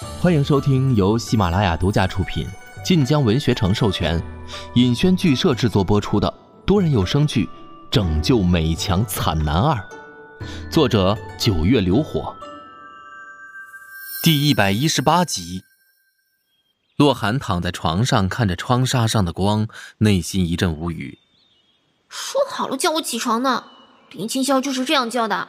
欢迎收听由喜马拉雅独家出品、晋江文学城授权、尹轩剧社制作播出的多人有声剧《拯救美强惨男二》，作者九月流火。第一百一十八集。洛寒躺在床上，看着窗纱上的光，内心一阵无语。说好了叫我起床呢，林青霄就是这样叫的。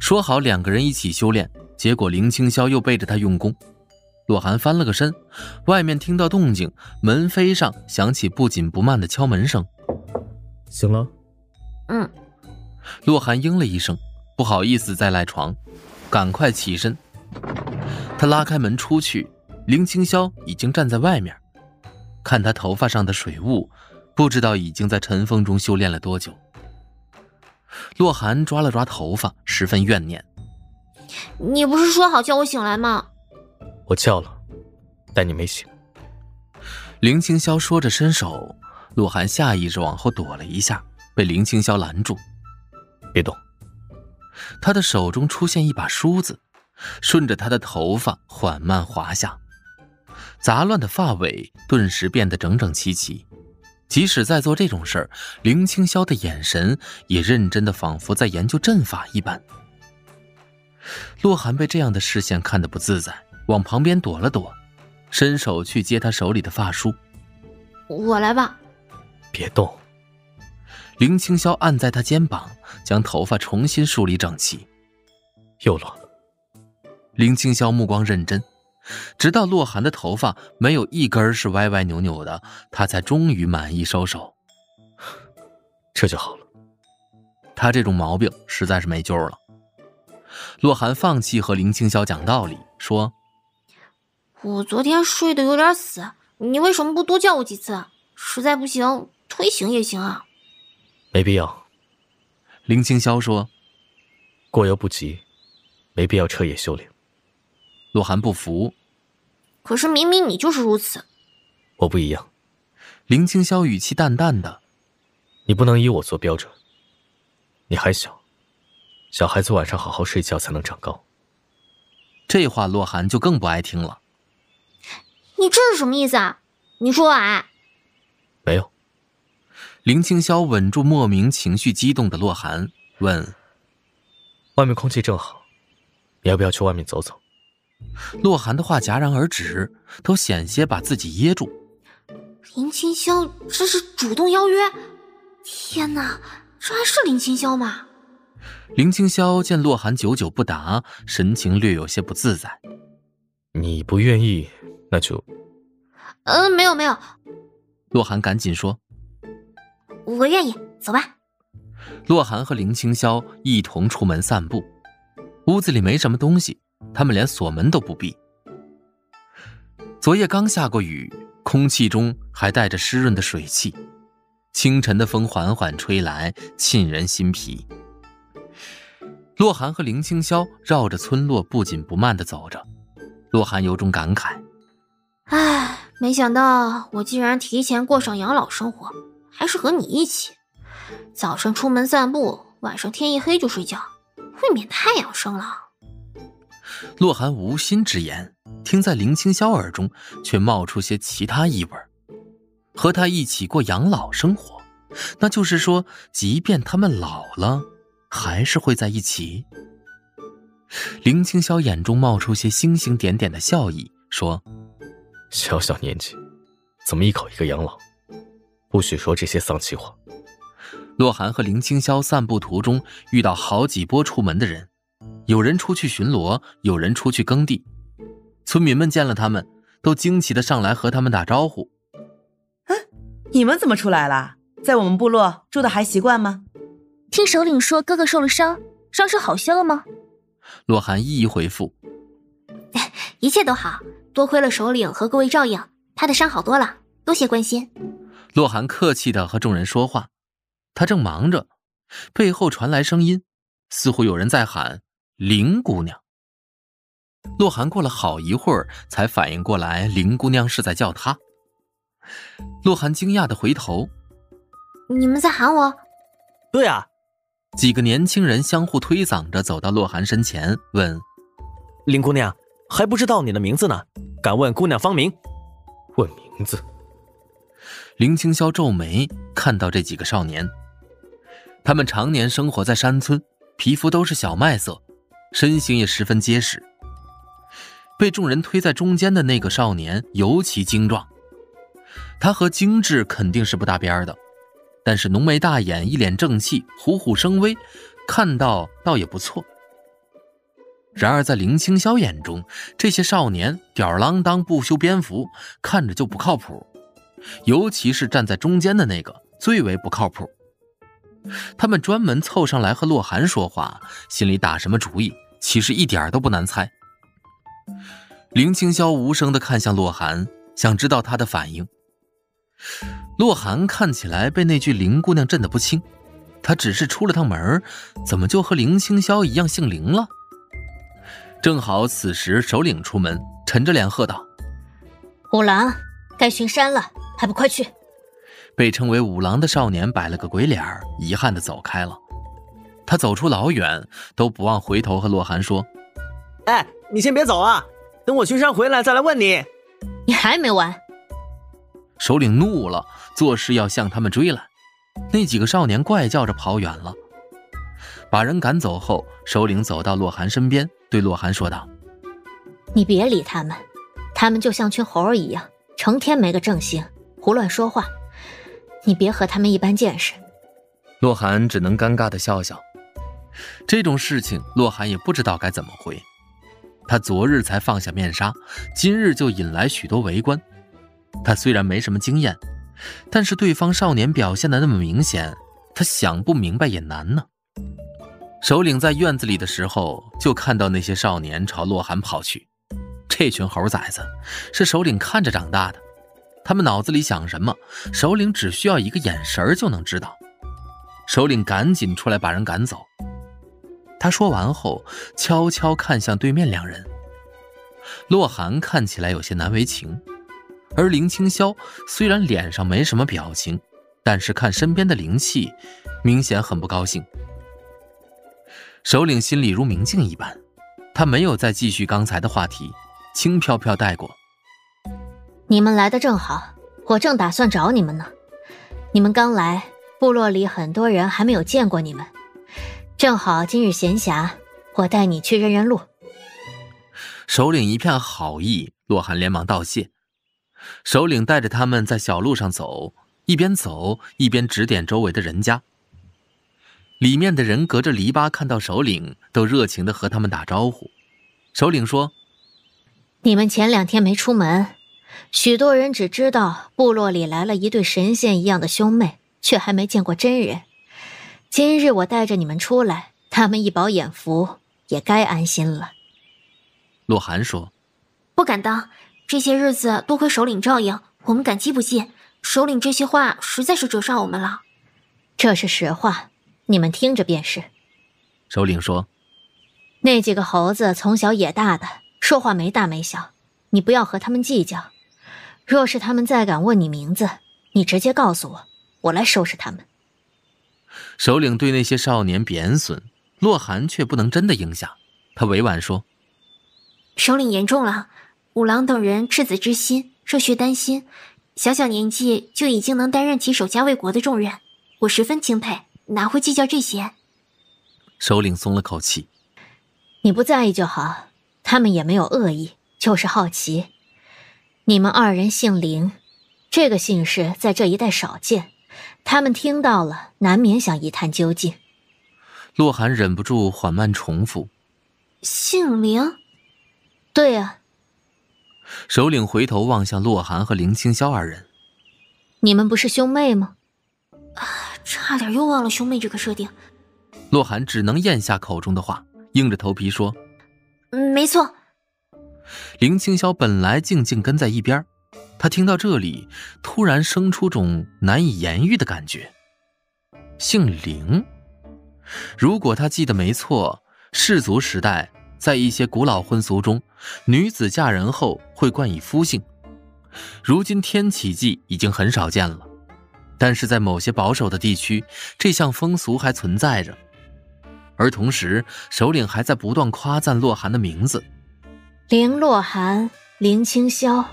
说好两个人一起修炼，结果林青霄又背着他用功。洛寒翻了个身，外面听到动静，门扉上响起不紧不慢的敲门声。醒了？嗯。洛寒应了一声，不好意思再赖床，赶快起身。他拉开门出去，林青霄已经站在外面，看他头发上的水雾，不知道已经在尘封中修炼了多久。洛寒抓了抓头发，十分怨念：“你不是说好叫我醒来吗？”我叫了，但你没醒。林青霄说着伸手，洛寒下意识往后躲了一下，被林青霄拦住：“别动。”他的手中出现一把梳子，顺着他的头发缓慢滑下，杂乱的发尾顿时变得整整齐齐。即使在做这种事儿，林青霄的眼神也认真的，仿佛在研究阵法一般。洛寒被这样的视线看得不自在，往旁边躲了躲，伸手去接他手里的发梳。我来吧。别动。林青霄按在他肩膀，将头发重新梳理整齐。又乱了。林青霄目光认真。直到洛寒的头发没有一根是歪歪扭扭的，他才终于满意收手。这就好了。他这种毛病实在是没救了。洛寒放弃和林青霄讲道理，说：“我昨天睡得有点死，你为什么不多叫我几次？实在不行，推醒也行啊。”没必要。林青霄说：“过犹不及，没必要彻夜修炼。”洛寒不服。可是明明你就是如此，我不一样。林青霄语气淡淡的：“你不能以我做标准。你还小，小孩子晚上好好睡觉才能长高。”这话洛寒就更不爱听了。你这是什么意思啊？你说我矮？没有。林青霄稳住莫名情绪激动的洛寒，问：“外面空气正好，你要不要去外面走走？”洛寒的话戛然而止，都险些把自己噎住。林青霄这是主动邀约？天哪，这还是林青霄吗？林青霄见洛寒久久不答，神情略有些不自在。你不愿意，那就……嗯，没有没有。洛寒赶紧说：“我愿意，走吧。”洛寒和林青霄一同出门散步，屋子里没什么东西。他们连锁门都不闭。昨夜刚下过雨，空气中还带着湿润的水汽。清晨的风缓缓吹来，沁人心脾。洛寒和林清霄绕着村落不紧不慢地走着，洛寒有种感慨：“唉，没想到我竟然提前过上养老生活，还是和你一起。早上出门散步，晚上天一黑就睡觉，未免太养生了。”洛寒无心之言，听在林清霄耳中，却冒出些其他意味和他一起过养老生活，那就是说，即便他们老了，还是会在一起。林青霄眼中冒出些星星点点的笑意，说：“小小年纪，怎么一口一个养老？不许说这些丧气话。”洛寒和林青霄散步途中，遇到好几波出门的人。有人出去巡逻，有人出去耕地。村民们见了他们，都惊奇的上来和他们打招呼。嗯，你们怎么出来了？在我们部落住的还习惯吗？听首领说哥哥受了伤，伤势好些了吗？洛寒一一回复：一切都好，多亏了首领和各位照应，他的伤好多了，多谢关心。洛寒客气的和众人说话，他正忙着，背后传来声音，似乎有人在喊。林姑娘，洛寒过了好一会儿才反应过来，林姑娘是在叫他。洛寒惊讶的回头：“你们在喊我？”“对啊。”几个年轻人相互推搡着走到洛寒身前，问：“林姑娘，还不知道你的名字呢，敢问姑娘芳名？问名字。林青霄皱眉，看到这几个少年，他们常年生活在山村，皮肤都是小麦色，身形也十分结实。被众人推在中间的那个少年尤其精壮，他和精致肯定是不搭边的，但是浓眉大眼，一脸正气，虎虎生威，看到倒也不错。然而在林青霄眼中，这些少年吊儿郎当，不修边幅，看着就不靠谱。尤其是站在中间的那个最为不靠谱。他们专门凑上来和洛寒说话，心里打什么主意，其实一点都不难猜。林青霄无声地看向洛寒，想知道他的反应。洛寒看起来被那句林姑娘震得不轻，她只是出了趟门，怎么就和林青霄一样姓林了？正好此时首领出门，沉着脸喝道：“五郎，该巡山了。”还不快去！被称为五郎的少年摆了个鬼脸遗憾的走开了。他走出老远，都不忘回头和洛寒说：“哎，你先别走啊，等我巡山回来再来问你。”你还没完！首领怒了，作势要向他们追来。那几个少年怪叫着跑远了。把人赶走后，首领走到洛寒身边，对洛寒说道：“你别理他们，他们就像群猴儿一样，成天没个正形。”胡乱说话，你别和他们一般见识。洛寒只能尴尬的笑笑。这种事情，洛寒也不知道该怎么回。他昨日才放下面纱，今日就引来许多围观。他虽然没什么经验，但是对方少年表现的那么明显，他想不明白也难呢。首领在院子里的时候，就看到那些少年朝洛寒跑去。这群猴崽子，是首领看着长大的。他们脑子里想什么，首领只需要一个眼神就能知道。首领赶紧出来把人赶走。他说完后，悄悄看向对面两人。洛寒看起来有些难为情，而林清霄虽然脸上没什么表情，但是看身边的灵气，明显很不高兴。首领心里如明镜一般，他没有再继续刚才的话题，轻飘飘带过。你们来的正好，我正打算找你们呢。你们刚来，部落里很多人还没有见过你们，正好今日闲暇，我带你去认认路。首领一片好意，洛寒连忙道谢。首领带着他们在小路上走，一边走一边指点周围的人家。里面的人隔着篱笆看到首领，都热情的和他们打招呼。首领说：“你们前两天没出门。”许多人只知道部落里来了一对神仙一样的兄妹，却还没见过真人。今日我带着你们出来，他们一饱眼福，也该安心了。洛寒说：“不敢当，这些日子多亏首领照应，我们感激不尽。首领这些话实在是折煞我们了。这是实话，你们听着便是。”首领说：“那几个猴子从小野大的，说话没大没小，你不要和他们计较。”若是他们再敢问你名字，你直接告诉我，我来收拾他们。首领对那些少年贬损，洛寒却不能真的应下。他委婉说：“首领言重了，五郎等人赤子之心，热血丹心，小小年纪就已经能担任起守家卫国的重任，我十分钦佩，哪会计较这些？”首领松了口气：“你不在意就好，他们也没有恶意，就是好奇。”你们二人姓林，这个姓氏在这一带少见，他们听到了，难免想一探究竟。洛寒忍不住缓慢重复：“姓林。”对啊。首领回头望向洛寒和林青霄二人：“你们不是兄妹吗？”啊，差点又忘了兄妹这个设定。洛寒只能咽下口中的话，硬着头皮说：“嗯，没错。”林青霄本来静静跟在一边，他听到这里，突然生出种难以言喻的感觉。姓林，如果他记得没错，氏族时代在一些古老婚俗中，女子嫁人后会冠以夫姓。如今天启记已经很少见了，但是在某些保守的地区，这项风俗还存在着。而同时，首领还在不断夸赞洛寒的名字。林洛寒、林清霄，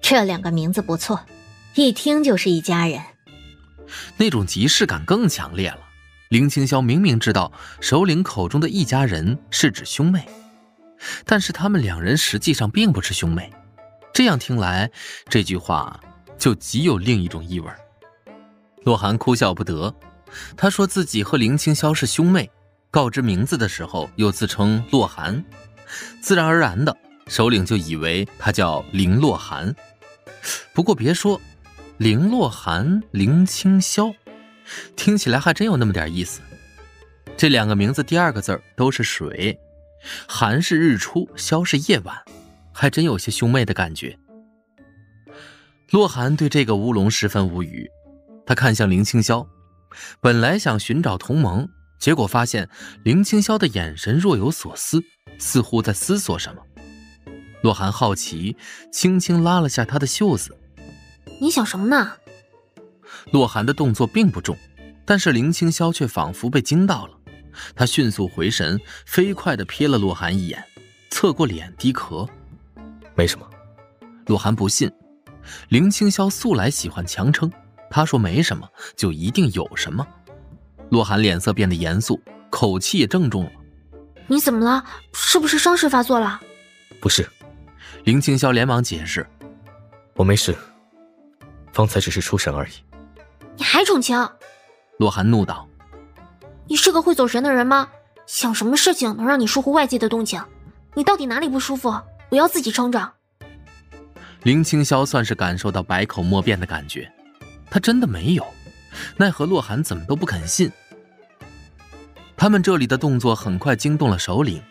这两个名字不错，一听就是一家人。那种即视感更强烈了。林清霄明明知道首领口中的一家人是指兄妹，但是他们两人实际上并不是兄妹。这样听来，这句话就极有另一种意味。洛寒哭笑不得，他说自己和林清霄是兄妹，告知名字的时候又自称洛寒，自然而然的，首领就以为他叫林洛寒。不过别说，林洛寒、林清霄，听起来还真有那么点意思。这两个名字第二个字都是水，寒是日出，萧是夜晚。还真有些兄妹的感觉。洛寒对这个乌龙十分无语，他看向林清霄，本来想寻找同盟，结果发现林清霄的眼神若有所思，似乎在思索什么。洛寒好奇，轻轻拉了下他的袖子：“你想什么呢？”洛寒的动作并不重，但是林清霄却仿佛被惊到了，他迅速回神，飞快地瞥了洛寒一眼，侧过脸低咳。没什么，洛寒不信。林清霄素来喜欢强撑，他说没什么，就一定有什么。洛寒脸色变得严肃，口气也郑重了。你怎么了？是不是伤势发作了？不是。林清霄连忙解释：“我没事，方才只是出神而已。”你还逞强！洛寒怒道：“你是个会走神的人吗？想什么事情能让你疏忽外界的动静？你到底哪里不舒服？”不要自己撑着。林清霄算是感受到百口莫辩的感觉，他真的没有，奈何洛寒怎么都不肯信。他们这里的动作很快惊动了首领，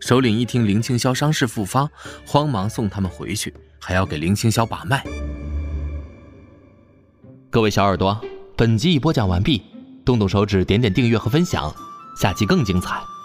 首领一听林清霄伤势复发，慌忙送他们回去，还要给林清霄把脉。各位小耳朵，本集已播讲完毕，动动手指点点订阅和分享，下期更精彩。